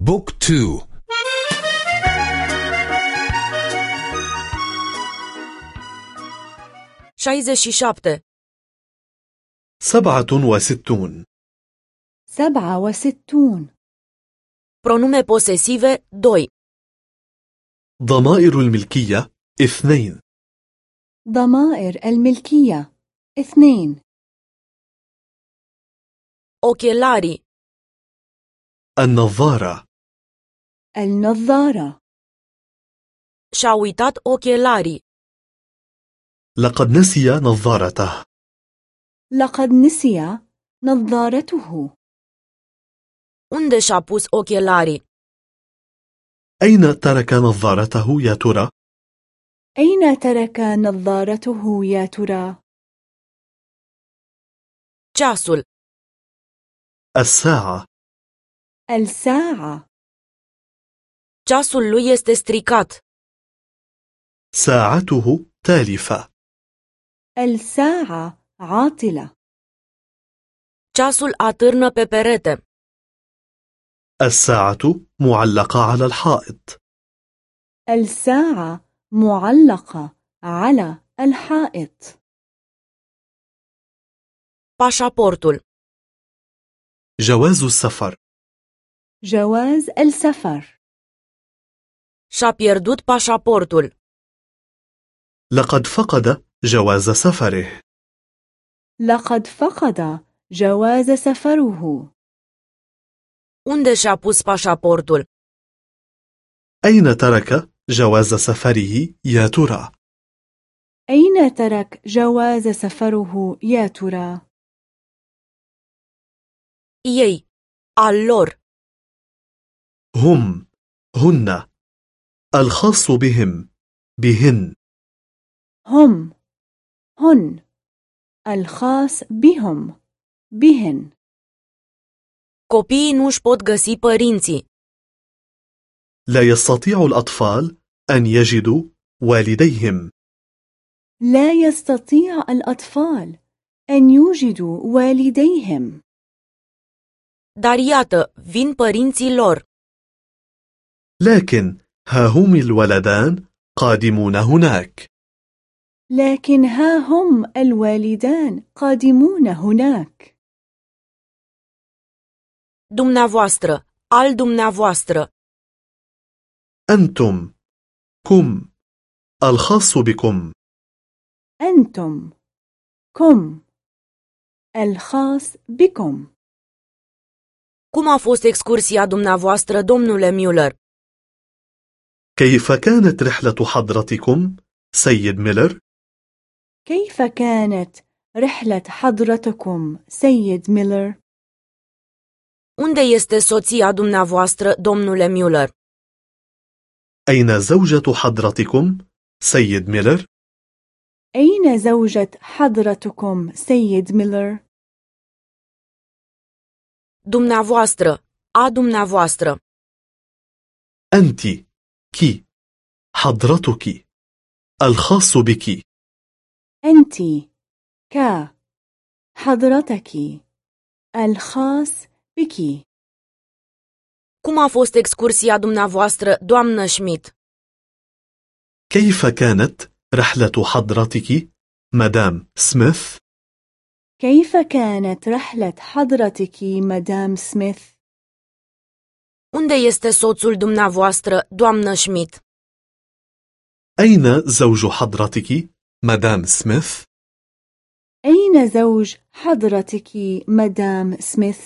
بوك تو. شايزة شابتة سبعة وستون. سبعة وستون. Pronume posesive 2 ضمائر الملكية اثنين. ضمائر الملكية اثنين. Ochelari النظارة النظارة Și-a uitat ochelarii. لقد نسي نظارته لقد نسي نظارته Unde și-a pus ochelarii? أين ترك نظارته يا ترى؟ أين ترك نظارته يا ترى؟ Ceasul. الساعة الساعة Ceasul lui este stricat. ساعته تالفة الساعة عاطلة Ceasul atârnă pe perete. الساعة معلقة على الحائط الساعة معلقة على الحائط Pașaportul. جواز السفر جواز السفر Și-a pierdut pașaportul. لقد فقد جواز سفره لقد فقد جواز سفره Unde și-a pus pașaportul? أين ترك جواز سفره يا ترى؟ أين ترك جواز سفره يا ترى؟ Ei. Al lor. هم هن الخاص بهم بهن. هم هن. الخاص بهم بهن. Copiii nu își pot găsi părinții. لا يستطيع الأطفال أن يجدوا والديهم. لا يستطيع الأطفال أن يوجدوا والديهم. Dar iată, vin părinții lor. لكن ها هم الولدان قادمون هناك لكن ها هم الوالدان قادمون هناك Dumneavoastră. Al dumneavoastră. أنتم كم الخاص بكم أنتم كم الخاص بكم Cum a fost excursia dumneavoastră, domnule Müller? كيف كانت رحلة حضرتكم سيد ميلر؟ كيف كانت رحلة حضرتكم سيد ميلر؟ Unde este soția dumneavoastră, domnule Müller? أين زوجة حضرتكم سيد ميلر؟ أين زوجة حضرتكم سيد ميلر؟ Dumneavoastră. A dumneavoastră. أنت كي حضرتك. الخاص بك. أنت. ك. حضرتك. الخاص بك. Cum a fost excursia dumneavoastră, doamnă Schmidt? كيف كانت رحلة حضرتك مدام سميث؟ كيف كانت رحلة حضرتك مدام سميث؟ Unde este soțul dumneavoastră, doamnă Schmidt? أين زوج حضرتك مدام سميث؟ أين زوج حضرتك مدام سميث؟